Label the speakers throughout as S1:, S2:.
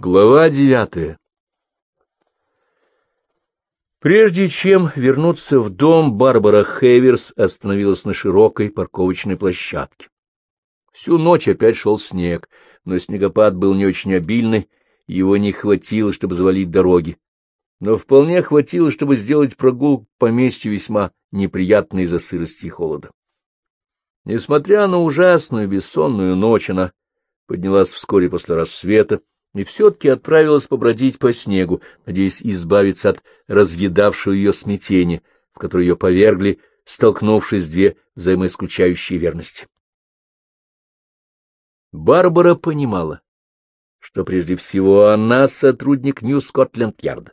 S1: Глава девятая Прежде чем вернуться в дом, Барбара Хейверс остановилась на широкой парковочной площадке. Всю ночь опять шел снег, но снегопад был не очень обильный, его не хватило, чтобы завалить дороги. Но вполне хватило, чтобы сделать прогулку по поместью весьма неприятной из-за сырости и холода. Несмотря на ужасную бессонную ночь, она поднялась вскоре после рассвета, и все-таки отправилась побродить по снегу, надеясь избавиться от разъедавшего ее смятения, в которое ее повергли, столкнувшись две взаимоисключающие верности. Барбара понимала, что прежде всего она сотрудник Нью-Скотленд-Ярда.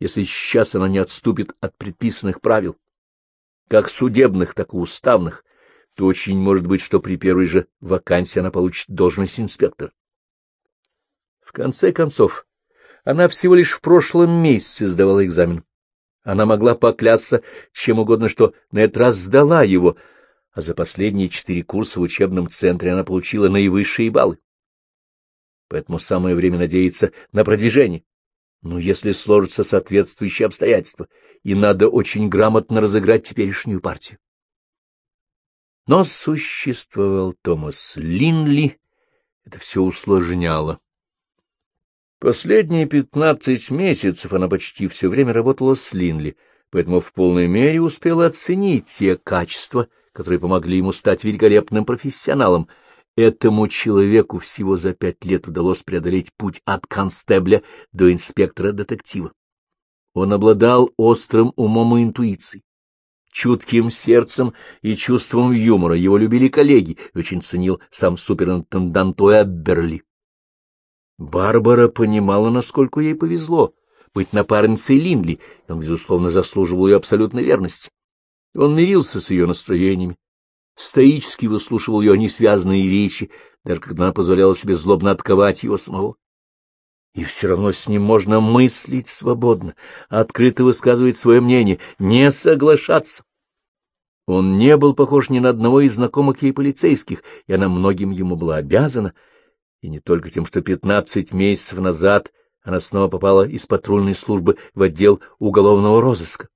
S1: Если сейчас она не отступит от предписанных правил, как судебных, так и уставных, то очень может быть, что при первой же вакансии она получит должность инспектора. Конце концов, она всего лишь в прошлом месяце сдавала экзамен. Она могла поклясться чем угодно, что на этот раз сдала его, а за последние четыре курса в учебном центре она получила наивысшие баллы. Поэтому самое время надеяться на продвижение. Но если сложатся соответствующие обстоятельства, и надо очень грамотно разыграть теперешнюю партию. Но существовал Томас Линли, это все усложняло. Последние пятнадцать месяцев она почти все время работала с Линли, поэтому в полной мере успела оценить те качества, которые помогли ему стать великолепным профессионалом. Этому человеку всего за пять лет удалось преодолеть путь от констебля до инспектора-детектива. Он обладал острым умом и интуицией, чутким сердцем и чувством юмора. Его любили коллеги очень ценил сам суперинтендант Уэбберли. Барбара понимала, насколько ей повезло быть напарницей Линдли, и он, безусловно, заслуживал ее абсолютной верности. Он мирился с ее настроениями, стоически выслушивал ее несвязанные речи, даже когда она позволяла себе злобно отковать его самого. И все равно с ним можно мыслить свободно, открыто высказывать свое мнение, не соглашаться. Он не был похож ни на одного из знакомых ей полицейских, и она многим ему была обязана — и не только тем, что пятнадцать месяцев назад она снова попала из патрульной службы в отдел уголовного розыска.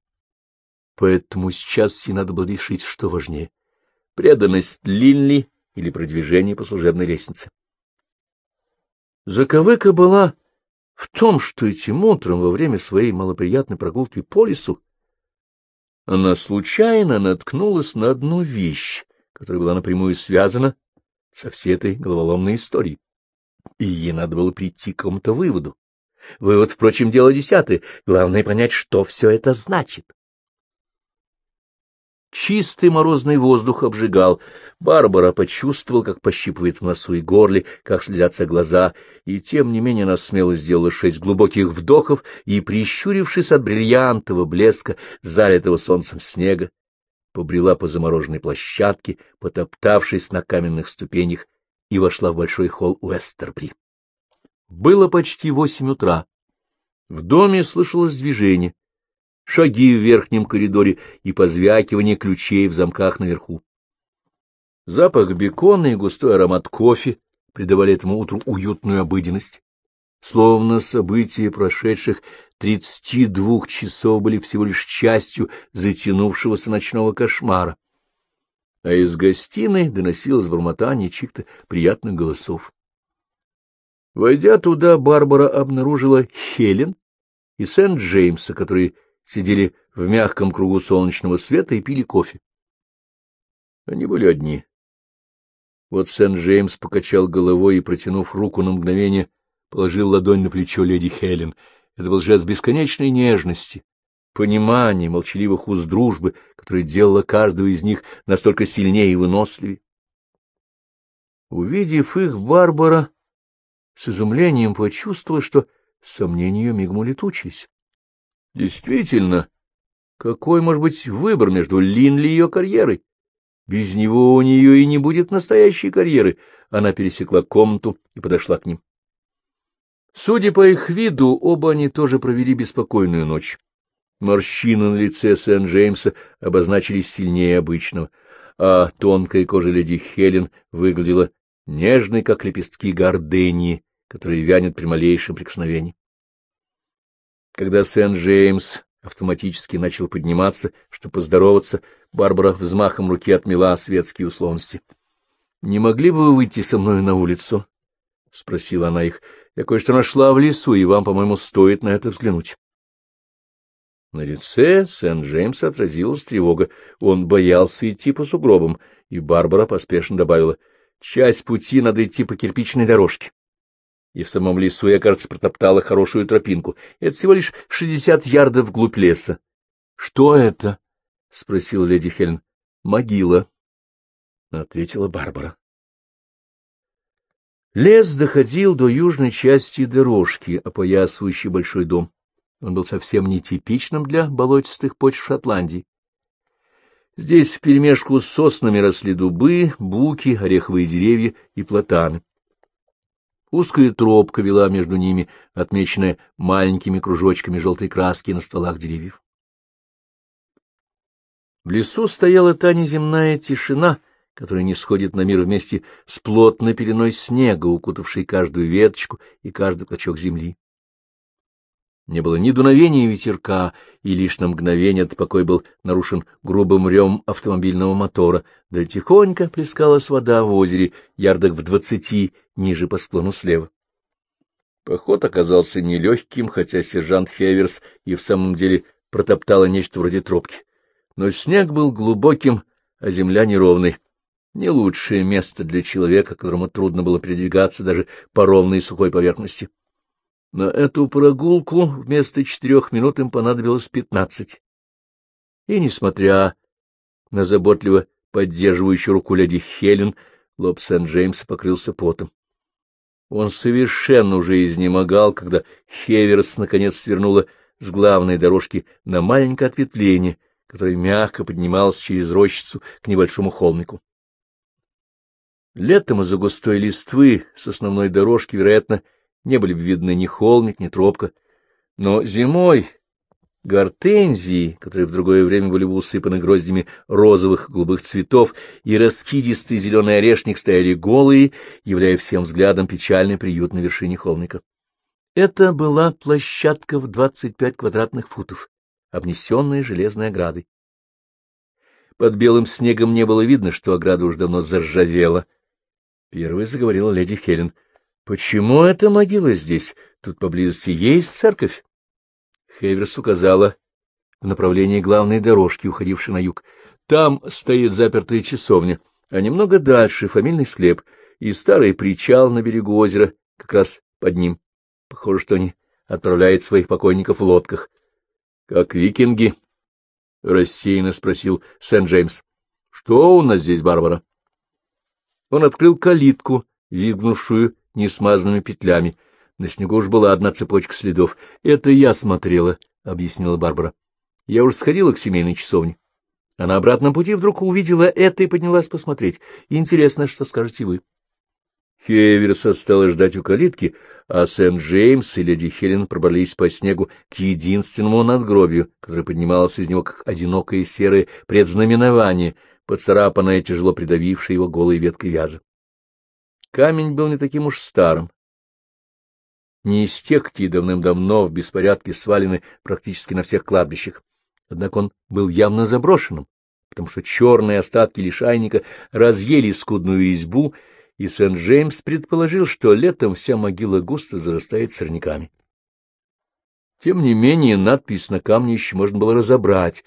S1: Поэтому сейчас ей надо было решить, что важнее — преданность Линли или продвижение по служебной лестнице. Заковыка была в том, что этим утром во время своей малоприятной прогулки по лесу она случайно наткнулась на одну вещь, которая была напрямую связана со всей этой головоломной историей и ей надо было прийти к какому-то выводу. Вывод, впрочем, дело десятое. Главное понять, что все это значит. Чистый морозный воздух обжигал. Барбара почувствовал, как пощипывает в носу и горле, как слезятся глаза, и тем не менее она смело сделала шесть глубоких вдохов и, прищурившись от бриллиантового блеска, залитого солнцем снега, побрела по замороженной площадке, потоптавшись на каменных ступенях и вошла в большой холл Уэстербри. Было почти восемь утра. В доме слышалось движение, шаги в верхнем коридоре и позвякивание ключей в замках наверху. Запах бекона и густой аромат кофе придавали этому утру уютную обыденность. Словно события прошедших тридцати двух часов были всего лишь частью затянувшегося ночного кошмара а из гостиной доносилось бормотание чьих-то приятных голосов. Войдя туда, Барбара обнаружила Хелен и Сент-Джеймса, которые сидели в мягком кругу солнечного света и пили кофе. Они были одни. Вот Сент-Джеймс покачал головой и, протянув руку на мгновение, положил ладонь на плечо леди Хелен. Это был жест бесконечной нежности, понимания, молчаливых уз дружбы, которая делала каждого из них настолько сильнее и выносливее. Увидев их, Барбара с изумлением почувствовала, что сомнения ее мигом улетучились. Действительно, какой может быть выбор между Линли и ее карьерой? Без него у нее и не будет настоящей карьеры. Она пересекла комнату и подошла к ним. Судя по их виду, оба они тоже провели беспокойную ночь. Морщины на лице Сент-Джеймса обозначились сильнее обычного, а тонкая кожа леди Хелен выглядела нежной, как лепестки гордении, которое вянет при малейшем прикосновении. Когда Сент-Джеймс автоматически начал подниматься, чтобы поздороваться, Барбара взмахом руки отмела светские условности. — Не могли бы вы выйти со мной на улицу? — спросила она их. — Я кое-что нашла в лесу, и вам, по-моему, стоит на это взглянуть. На лице Сент-Джеймса отразилась тревога. Он боялся идти по сугробам, и Барбара поспешно добавила, — часть пути надо идти по кирпичной дорожке. И в самом лесу я, протоптала хорошую тропинку. Это всего лишь шестьдесят ярдов вглубь леса. — Что это? — спросила леди Хелен. — Могила, — ответила Барбара. Лес доходил до южной части дорожки, опоясывающей большой дом. Он был совсем нетипичным для болотистых почв Шотландии. Здесь вперемешку с соснами росли дубы, буки, ореховые деревья и платаны. Узкая тропка вела между ними, отмеченная маленькими кружочками желтой краски на стволах деревьев. В лесу стояла та неземная тишина, которая не сходит на мир вместе с плотной пеленой снега, укутавшей каждую веточку и каждый клочок земли. Не было ни дуновения ветерка, и лишь на мгновение этот покой был нарушен грубым рем автомобильного мотора, да тихонько плескалась вода в озере, ярдок в двадцати, ниже по склону слева. Поход оказался нелегким, хотя сержант Хеверс и в самом деле протоптала нечто вроде тропки. Но снег был глубоким, а земля неровной. Не лучшее место для человека, которому трудно было передвигаться даже по ровной сухой поверхности. На эту прогулку вместо четырех минут им понадобилось пятнадцать. И, несмотря на заботливо поддерживающую руку леди Хелен, лоб Сент-Джеймса покрылся потом. Он совершенно уже изнемогал, когда Хеверс наконец свернула с главной дорожки на маленькое ответвление, которое мягко поднималось через рощицу к небольшому холмику. Летом из-за густой листвы с основной дорожки, вероятно, не были бы видны ни холмик, ни тропка. Но зимой гортензии, которые в другое время были бы усыпаны гроздями розовых голубых цветов, и раскидистый зеленый орешник стояли голые, являя всем взглядом печальный приют на вершине холмика. Это была площадка в двадцать пять квадратных футов, обнесенная железной оградой. Под белым снегом не было видно, что ограда уж давно заржавела. Первой заговорила леди Хелен —— Почему эта могила здесь? Тут поблизости есть церковь? Хейверс указала в направлении главной дорожки, уходившей на юг. Там стоит запертая часовня, а немного дальше фамильный склеп и старый причал на берегу озера, как раз под ним. Похоже, что они отправляют своих покойников в лодках. — Как викинги? — рассеянно спросил Сент-Джеймс. — Что у нас здесь, Барбара? Он открыл калитку, вигнувшую несмазанными петлями. На снегу уж была одна цепочка следов. — Это я смотрела, — объяснила Барбара. — Я уже сходила к семейной часовне. А на обратном пути вдруг увидела это и поднялась посмотреть. Интересно, что скажете вы. Хеверс осталась ждать у калитки, а Сент-Джеймс и леди Хелен пробрались по снегу к единственному надгробию, которое поднималось из него как одинокое серое предзнаменование, поцарапанное, тяжело придавившее его голой веткой вяза. Камень был не таким уж старым. Не из тех, какие давным-давно в беспорядке свалены практически на всех кладбищах. Однако он был явно заброшенным, потому что черные остатки лишайника разъели скудную избу, и Сент-Джеймс предположил, что летом вся могила густо зарастает сорняками. Тем не менее, надпись на камне еще можно было разобрать.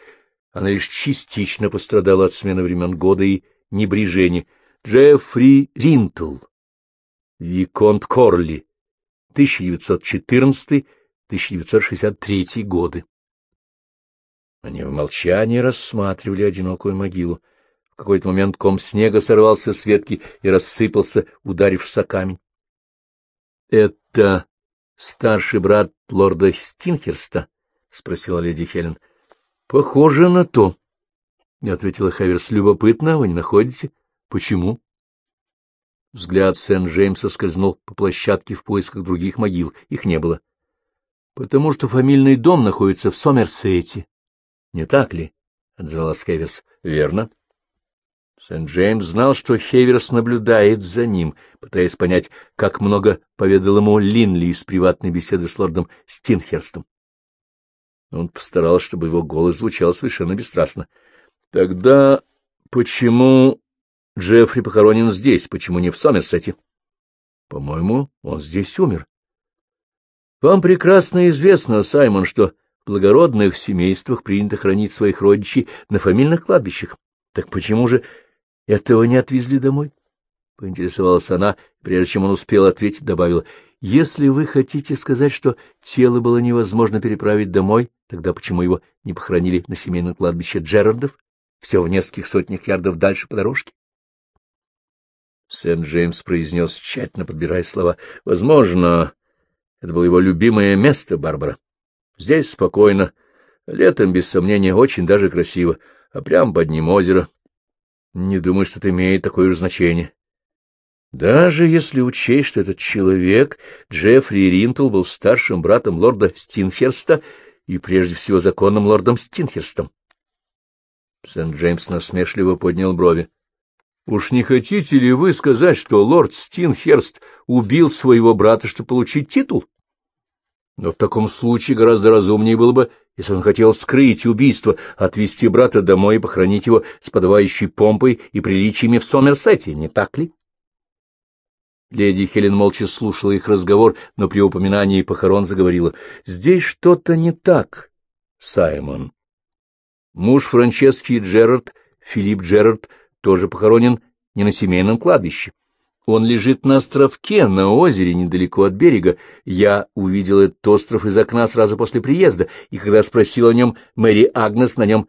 S1: Она лишь частично пострадала от смены времен года и небрежения. Джеффри Ринтл. Виконт Корли, 1914-1963 годы. Они в молчании рассматривали одинокую могилу. В какой-то момент ком снега сорвался с ветки и рассыпался, ударившись о камень. — Это старший брат лорда Стинхерста? — спросила леди Хелен. — Похоже на то, — ответила Хаверс. — Любопытно, вы не находите? — Почему? Взгляд Сент-Джеймса скользнул по площадке в поисках других могил. Их не было. — Потому что фамильный дом находится в Сомерсете. — Не так ли? — отзвалась Хеверс. — Верно. Сент-Джеймс знал, что Хеверс наблюдает за ним, пытаясь понять, как много поведал ему Линли из приватной беседы с лордом Стинхерстом. Он постарался, чтобы его голос звучал совершенно бесстрастно. — Тогда почему Джеффри похоронен здесь, почему не в Сомерсете? — По-моему, он здесь умер. — Вам прекрасно известно, Саймон, что в благородных семействах принято хранить своих родичей на фамильных кладбищах. Так почему же этого не отвезли домой? — поинтересовалась она, прежде чем он успел ответить, добавила. — Если вы хотите сказать, что тело было невозможно переправить домой, тогда почему его не похоронили на семейном кладбище Джерардов, все в нескольких сотнях ярдов дальше по дорожке? Сент-Джеймс произнес, тщательно подбирая слова. — Возможно, это было его любимое место, Барбара. Здесь спокойно, летом, без сомнения, очень даже красиво, а прямо под ним озеро, не думаю, что это имеет такое же значение. Даже если учесть, что этот человек, Джеффри Ринтл, был старшим братом лорда Стинхерста и прежде всего законным лордом Стинхерстом. Сент-Джеймс насмешливо поднял брови. — Уж не хотите ли вы сказать, что лорд Стинхерст убил своего брата, чтобы получить титул? Но в таком случае гораздо разумнее было бы, если он хотел скрыть убийство, отвезти брата домой и похоронить его с подавающей помпой и приличиями в Сомерсете, не так ли? Леди Хелен молча слушала их разговор, но при упоминании похорон заговорила. — Здесь что-то не так, Саймон. Муж Франчески Джерард, Филипп Джерард, тоже похоронен не на семейном кладбище. Он лежит на островке, на озере, недалеко от берега. Я увидел этот остров из окна сразу после приезда, и когда спросил о нем Мэри Агнес, на нем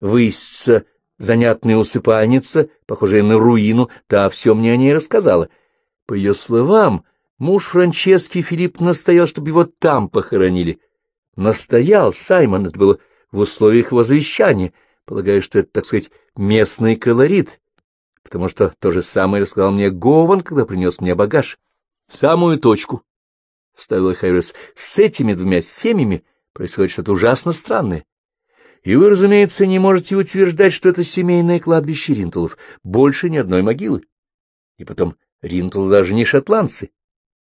S1: высится занятная усыпальница, похожая на руину, та все мне о ней рассказала. По ее словам, муж Франчески Филипп настоял, чтобы его там похоронили. Настоял, Саймон, это было в условиях возвещания. Полагаю, что это, так сказать, местный колорит, потому что то же самое рассказал мне Гован, когда принес мне багаж. В самую точку, — вставила Хайрес, — с этими двумя семьями происходит что-то ужасно странное. И вы, разумеется, не можете утверждать, что это семейное кладбище Ринтулов, больше ни одной могилы. И потом, Ринтулы даже не шотландцы.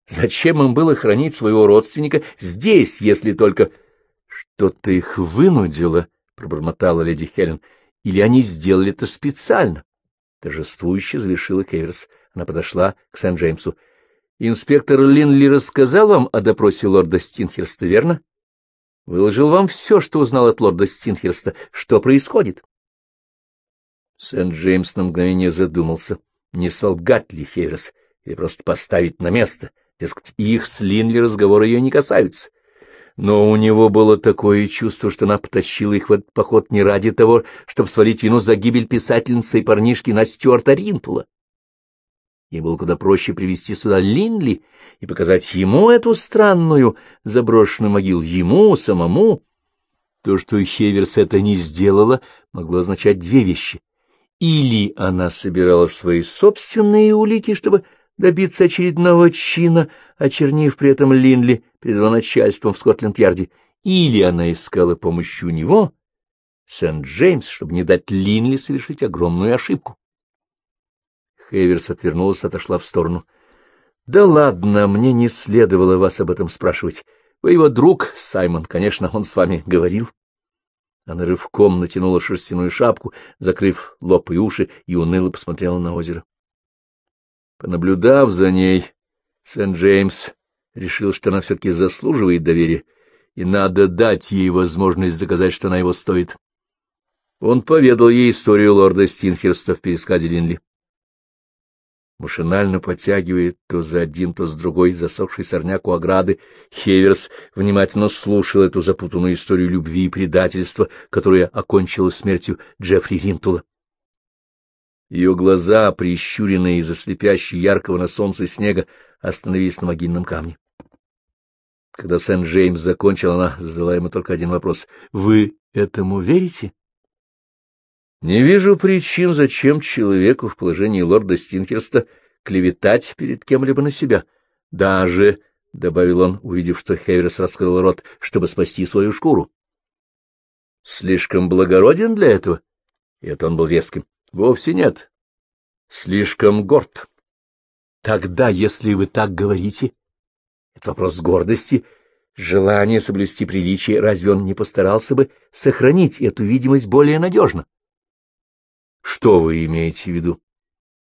S1: Зачем им было хранить своего родственника здесь, если только... — Что-то их вынудило, — пробормотала леди Хелен, — или они сделали это специально. Торжествующе завершила Кейверс. Она подошла к Сент-Джеймсу. — Инспектор Линли рассказал вам о допросе лорда Стинхерста, верно? Выложил вам все, что узнал от лорда Стинхерста. Что происходит? Сент-Джеймс на мгновение задумался. Не солгать ли Хейрес, или просто поставить на место? Дескать, их с Линли разговоры ее не касаются но у него было такое чувство, что она потащила их в этот поход не ради того, чтобы свалить вину за гибель писательницы и парнишки на Стюарта Ринтула. Ей было куда проще привести сюда Линли и показать ему эту странную заброшенную могилу, ему самому. То, что Хеверс это не сделала, могло означать две вещи. Или она собирала свои собственные улики, чтобы добиться очередного чина, очернив при этом Линли перед его начальством в Скотленд-Ярде, или она искала помощи у него, Сент-Джеймс, чтобы не дать Линли совершить огромную ошибку. Хейверс отвернулась, отошла в сторону. — Да ладно, мне не следовало вас об этом спрашивать. Вы его друг, Саймон, конечно, он с вами говорил. Она рывком натянула шерстяную шапку, закрыв лоб и уши, и уныло посмотрела на озеро. Понаблюдав за ней, Сент-Джеймс решил, что она все-таки заслуживает доверия, и надо дать ей возможность доказать, что она его стоит. Он поведал ей историю лорда Стинхерста в пересказе Линли. Машинально подтягивая то за один, то с другой засохший сорняк у ограды, Хеверс внимательно слушал эту запутанную историю любви и предательства, которая окончилась смертью Джеффри Ринтула. Ее глаза, прищуренные из-за слепящей яркого на солнце снега, остановились на могильном камне. Когда Сент-Джеймс закончил, она задала ему только один вопрос. — Вы этому верите? — Не вижу причин, зачем человеку в положении лорда Стинкерста клеветать перед кем-либо на себя. Даже, — добавил он, увидев, что Хейверс раскрыл рот, чтобы спасти свою шкуру. — Слишком благороден для этого? И это он был резким. Вовсе нет. слишком горд. Тогда, если вы так говорите, это вопрос гордости, желание соблюсти приличие, разве он не постарался бы сохранить эту видимость более надежно? Что вы имеете в виду?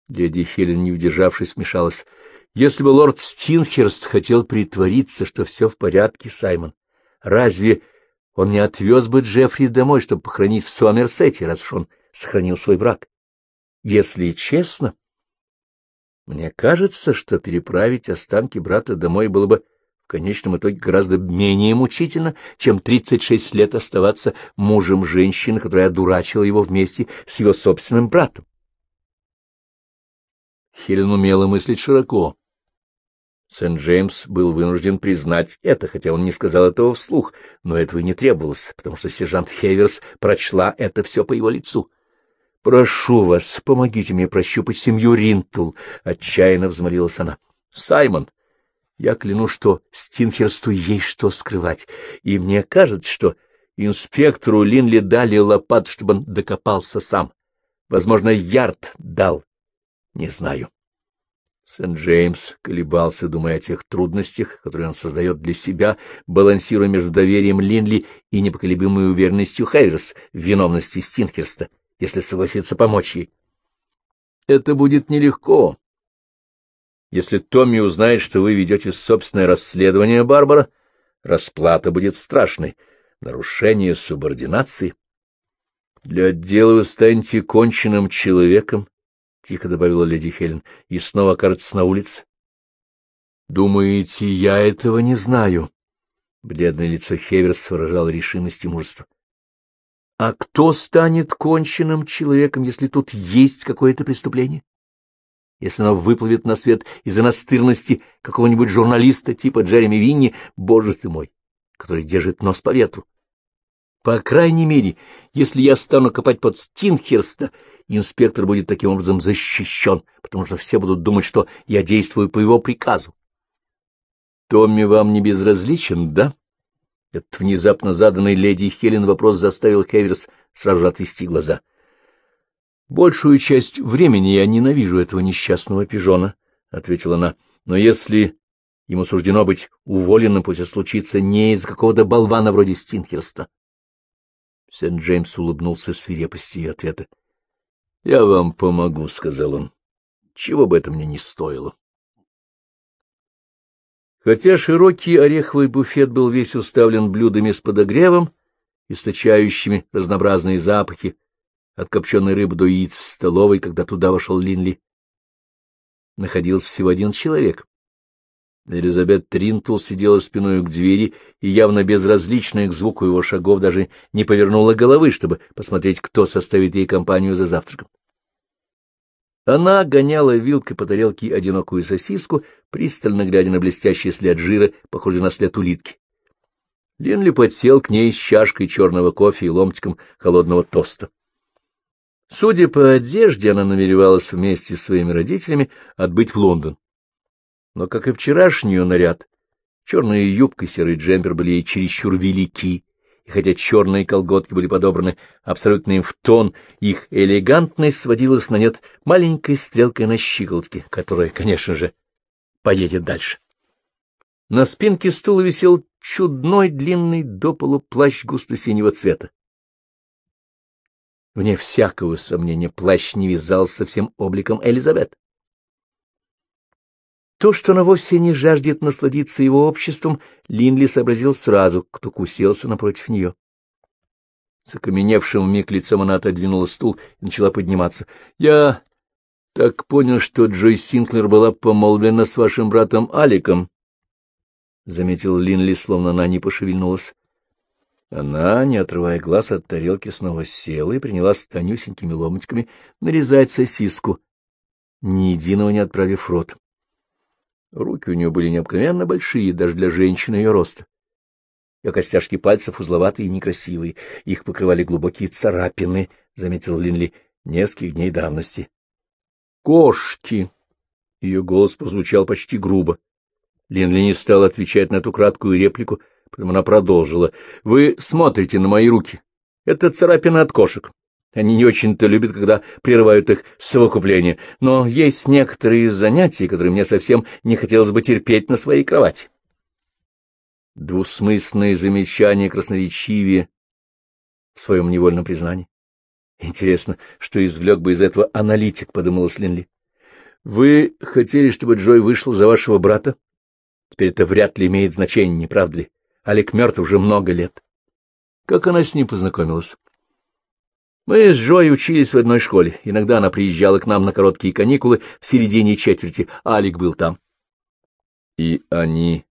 S1: Леди Хелен, не удержавшись, вмешалась. Если бы лорд Стинхерст хотел притвориться, что все в порядке, Саймон, разве он не отвез бы Джеффри домой, чтобы похоронить в Сомерсете, раз уж он сохранил свой брак? Если честно, мне кажется, что переправить останки брата домой было бы в конечном итоге гораздо менее мучительно, чем 36 лет оставаться мужем женщины, которая одурачила его вместе с его собственным братом. Хелен умела мыслить широко. Сент-Джеймс был вынужден признать это, хотя он не сказал этого вслух, но этого и не требовалось, потому что сержант Хеверс прочла это все по его лицу. — Прошу вас, помогите мне прощупать семью Ринтул, — отчаянно взмолилась она. — Саймон, я кляну, что Стинхерсту есть что скрывать, и мне кажется, что инспектору Линли дали лопат, чтобы он докопался сам. Возможно, Ярд дал. Не знаю. Сент-Джеймс колебался, думая о тех трудностях, которые он создает для себя, балансируя между доверием Линли и непоколебимой уверенностью Хайверс в виновности Стинхерста, если согласится помочь ей. Это будет нелегко, если Томми узнает, что вы ведете собственное расследование, Барбара, расплата будет страшной. Нарушение субординации. Для отдела вы станете конченным человеком, — тихо добавила леди Хелен, — и снова окажется на улице. — Думаете, я этого не знаю? Бледное лицо Хеверс выражало решимость и мужество. — А кто станет конченным человеком, если тут есть какое-то преступление? Если оно выплывет на свет из-за настырности какого-нибудь журналиста типа Джереми Винни, боже ты мой, который держит нос по ветру. По крайней мере, если я стану копать под Стинхерста, инспектор будет таким образом защищен, потому что все будут думать, что я действую по его приказу. Томми вам не безразличен, да? Этот внезапно заданный леди Хелен вопрос заставил Хеверс сразу же отвести глаза — Большую часть времени я ненавижу этого несчастного пижона, — ответила она. — Но если ему суждено быть уволенным, пусть случится не из какого-то болвана вроде Стинхерста. Сент-Джеймс улыбнулся свирепости и ответа. — Я вам помогу, — сказал он. — Чего бы это мне не стоило. Хотя широкий ореховый буфет был весь уставлен блюдами с подогревом, источающими разнообразные запахи, от копченой рыбы до яиц в столовой, когда туда вошел Линли. Находился всего один человек. Элизабет Тринтул сидела спиной к двери и, явно безразличная к звуку его шагов, даже не повернула головы, чтобы посмотреть, кто составит ей компанию за завтраком. Она гоняла вилкой по тарелке одинокую сосиску, пристально глядя на блестящий след жира, похожий на след улитки. Линли подсел к ней с чашкой черного кофе и ломтиком холодного тоста. Судя по одежде, она намеревалась вместе с своими родителями отбыть в Лондон. Но, как и вчерашний наряд, черная юбка и серый джемпер были ей чересчур велики, и хотя черные колготки были подобраны абсолютно им в тон, их элегантность сводилась на нет маленькой стрелкой на щиколотке, которая, конечно же, поедет дальше. На спинке стула висел чудной длинный до полу плащ густо-синего цвета. Вне всякого сомнения, плащ не вязался всем обликом Элизабет. То, что она вовсе не жаждет насладиться его обществом, Линли сообразил сразу, кто куселся напротив нее. С окаменевшим миг лицом она отодвинула стул и начала подниматься. — Я так понял, что Джой Синклер была помолвлена с вашим братом Аликом, — заметил Линли, словно она не пошевельнулась. Она, не отрывая глаз от тарелки, снова села и принялась тонюсенькими ломтиками нарезать сосиску, ни единого не отправив в рот. Руки у нее были необыкновенно большие, даже для женщины ее роста. Ее костяшки пальцев узловатые и некрасивые, их покрывали глубокие царапины, — заметил Линли, — нескольких дней давности. «Кошки!» — ее голос прозвучал почти грубо. Линли не стал отвечать на эту краткую реплику — Потом она продолжила. — Вы смотрите на мои руки. Это царапина от кошек. Они не очень-то любят, когда прерывают их совокупление, но есть некоторые занятия, которые мне совсем не хотелось бы терпеть на своей кровати. Двусмысленные замечания красноречивее в своем невольном признании. Интересно, что извлек бы из этого аналитик, — подумала Слинли. — Вы хотели, чтобы Джой вышел за вашего брата? Теперь это вряд ли имеет значение, не правда ли? Алик мертв уже много лет. Как она с ним познакомилась? Мы с Джой учились в одной школе. Иногда она приезжала к нам на короткие каникулы в середине четверти, а Алик был там. И они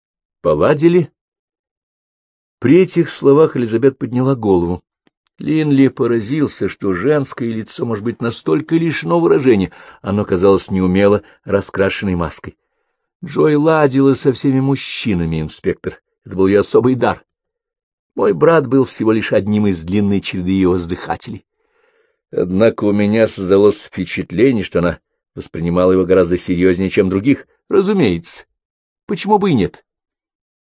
S1: поладили? При этих словах Элизабет подняла голову. Линли поразился, что женское лицо может быть настолько лишено выражения, оно казалось неумело раскрашенной маской. Джой ладила со всеми мужчинами, инспектор. Это был ее особый дар. Мой брат был всего лишь одним из длинной череды ее воздыхателей. Однако у меня создалось впечатление, что она воспринимала его гораздо серьезнее, чем других. Разумеется. Почему бы и нет?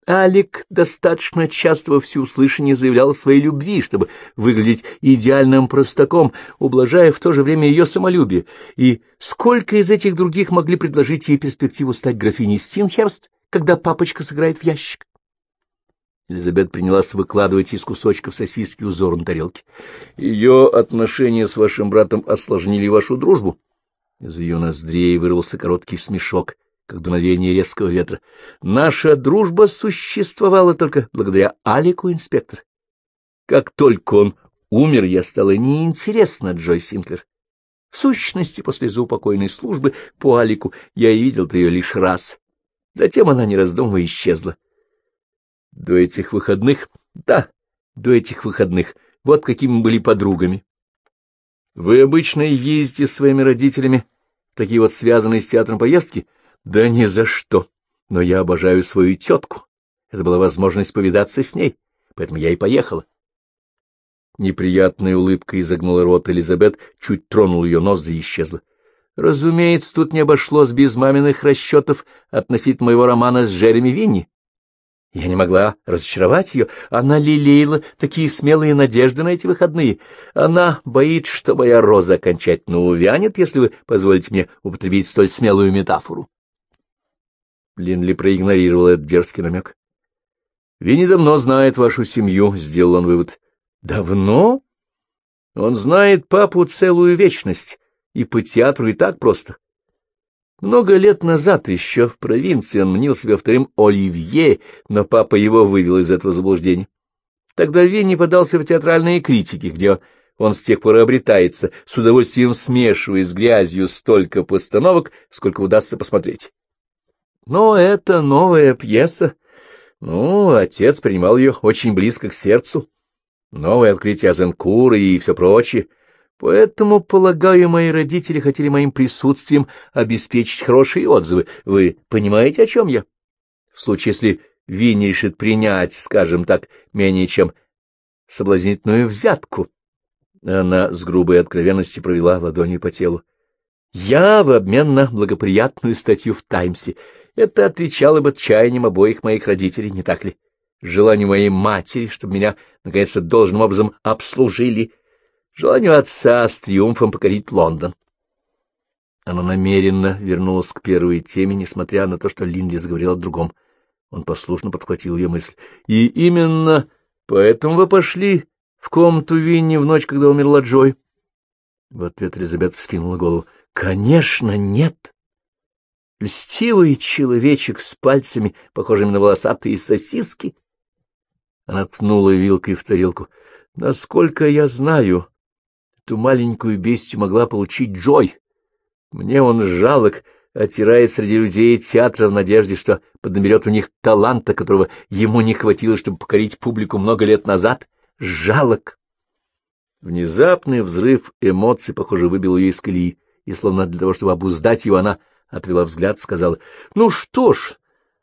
S1: Алик достаточно часто во всеуслышание заявлял о своей любви, чтобы выглядеть идеальным простаком, ублажая в то же время ее самолюбие. И сколько из этих других могли предложить ей перспективу стать графиней Стинхерст, когда папочка сыграет в ящик? Элизабет принялась выкладывать из кусочков сосиски узор на тарелке. Ее отношения с вашим братом осложнили вашу дружбу. Из ее ноздрей вырвался короткий смешок как дуновение резкого ветра. Наша дружба существовала только благодаря Алику, инспектор. Как только он умер, я стала неинтересна Джой Синклер. В сущности, после заупокойной службы по Алику я и видел ее лишь раз. Затем она, не раздумывая, исчезла. До этих выходных? Да, до этих выходных. Вот какими были подругами. Вы обычно ездите с своими родителями в такие вот связанные с театром поездки? — да ни за что. Но я обожаю свою тетку. Это была возможность повидаться с ней, поэтому я и поехала. Неприятная улыбка изогнула рот Элизабет, чуть тронул ее ноздри и исчезла. Разумеется, тут не обошлось без маминых расчетов относительно моего романа с Джереми Винни. Я не могла разочаровать ее. Она лелеяла такие смелые надежды на эти выходные. Она боится, что моя роза окончательно увянет, если вы позволите мне употребить столь смелую метафору. Линли проигнорировал этот дерзкий намек. — Винни давно знает вашу семью, — сделал он вывод. — Давно? Он знает папу целую вечность, и по театру и так просто. Много лет назад, еще в провинции, он мнил себя вторым Оливье, но папа его вывел из этого заблуждения. Тогда Винни подался в театральные критики, где он с тех пор обретается, с удовольствием смешивая с грязью столько постановок, сколько удастся посмотреть. Но это новая пьеса. Ну, отец принимал ее очень близко к сердцу. Новое открытие Азенкура и все прочее. Поэтому, полагаю, мои родители хотели моим присутствием обеспечить хорошие отзывы. Вы понимаете, о чем я? В случае, если Винни решит принять, скажем так, менее чем соблазнительную взятку. Она с грубой откровенностью провела ладонью по телу. Я в обмен на благоприятную статью в «Таймсе» Это отвечало бы отчаянием обоих моих родителей, не так ли? Желанию моей матери, чтобы меня, наконец-то, должным образом обслужили. Желанию отца с триумфом покорить Лондон. Она намеренно вернулась к первой теме, несмотря на то, что Линли заговорил о другом. Он послушно подхватил ее мысль. — И именно поэтому вы пошли в комнату Винни в ночь, когда умерла Джой? В ответ Элизабет вскинула голову. — Конечно, нет. Льстивый человечек с пальцами, похожими на волосатые сосиски. Она ткнула вилкой в тарелку. Насколько я знаю, эту маленькую бестию могла получить Джой. Мне он жалок, оттирает среди людей театра в надежде, что поднаберет у них таланта, которого ему не хватило, чтобы покорить публику много лет назад. Жалок. Внезапный взрыв эмоций, похоже, выбил ее из колеи, и словно для того, чтобы обуздать его, она отвела взгляд, сказала, «Ну что ж,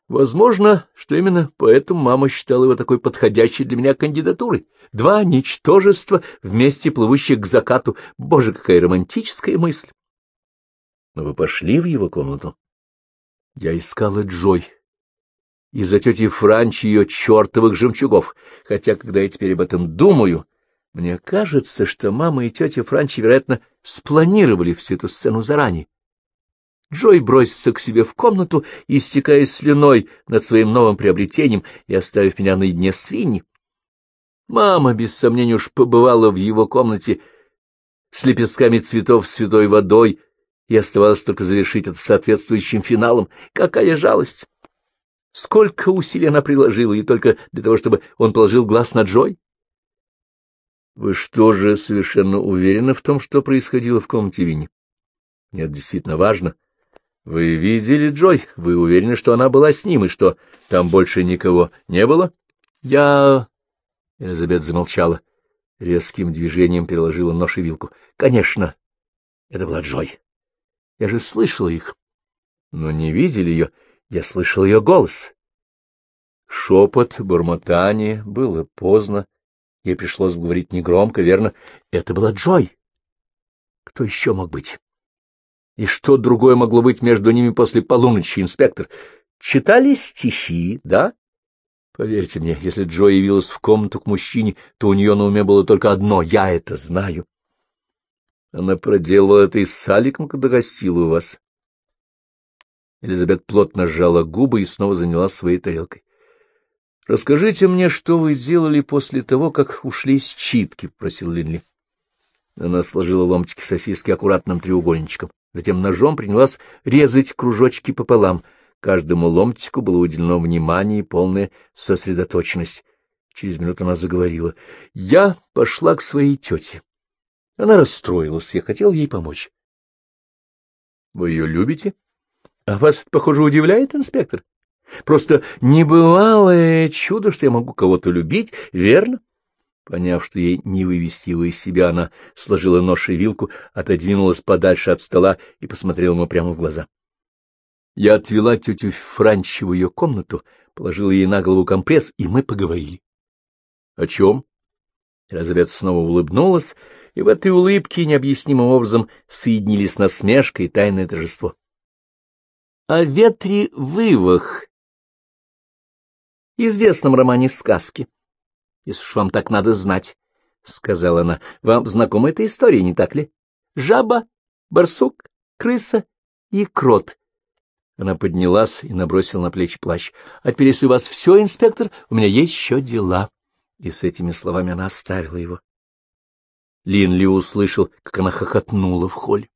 S1: возможно, что именно поэтому мама считала его такой подходящей для меня кандидатурой. Два ничтожества вместе плывущих к закату. Боже, какая романтическая мысль!» «Но вы пошли в его комнату?» Я искала Джой. Из-за тети Франчи ее чертовых жемчугов, хотя, когда я теперь об этом думаю, Мне кажется, что мама и тетя Франчи, вероятно, спланировали всю эту сцену заранее. Джой бросится к себе в комнату, истекая слюной над своим новым приобретением и оставив меня наедине с свиньи. Мама, без сомнения, уж побывала в его комнате с лепестками цветов святой водой, и оставалось только завершить это соответствующим финалом. Какая жалость! Сколько усилий она приложила, и только для того, чтобы он положил глаз на Джой? Вы что же совершенно уверены в том, что происходило в комнате Винни? Нет, действительно важно. Вы видели Джой? Вы уверены, что она была с ним, и что там больше никого не было? Я... Элизабет замолчала. Резким движением переложила нож и вилку. Конечно, это была Джой. Я же слышала их. Но не видели ее. Я слышал ее голос. Шепот, бормотание, было поздно. Ей пришлось говорить негромко, верно? Это была Джой. Кто еще мог быть? И что другое могло быть между ними после полуночи, инспектор? Читали стихи, да? Поверьте мне, если Джо явилась в комнату к мужчине, то у нее на уме было только одно — я это знаю. Она проделала это и с Аликом, когда гостила у вас. Элизабет плотно сжала губы и снова занялась своей тарелкой. — Расскажите мне, что вы сделали после того, как ушли с читки, — просил Линли. Она сложила ломтики сосиски аккуратным треугольничком. Затем ножом принялась резать кружочки пополам. Каждому ломтику было уделено внимание и полная сосредоточенность. Через минуту она заговорила. — Я пошла к своей тете. Она расстроилась, я хотел ей помочь. — Вы ее любите? — А вас похоже, удивляет, инспектор? Просто небывалое чудо, что я могу кого-то любить, верно? Поняв, что ей не вывести его из себя, она сложила нож и вилку, отодвинулась подальше от стола и посмотрела ему прямо в глаза. Я отвела тетю Франчи в ее комнату, положила ей на голову компресс, и мы поговорили. — О чем? Элизабет снова улыбнулась, и в этой улыбке необъяснимым образом соединились насмешка и тайное торжество. — О ветре вывах известном романе сказки. Если уж вам так надо знать, — сказала она, — вам знакома эта история, не так ли? Жаба, барсук, крыса и крот. Она поднялась и набросила на плечи плащ. — А вас все, инспектор, у меня есть еще дела. И с этими словами она оставила его. Линли услышал, как она хохотнула в холле.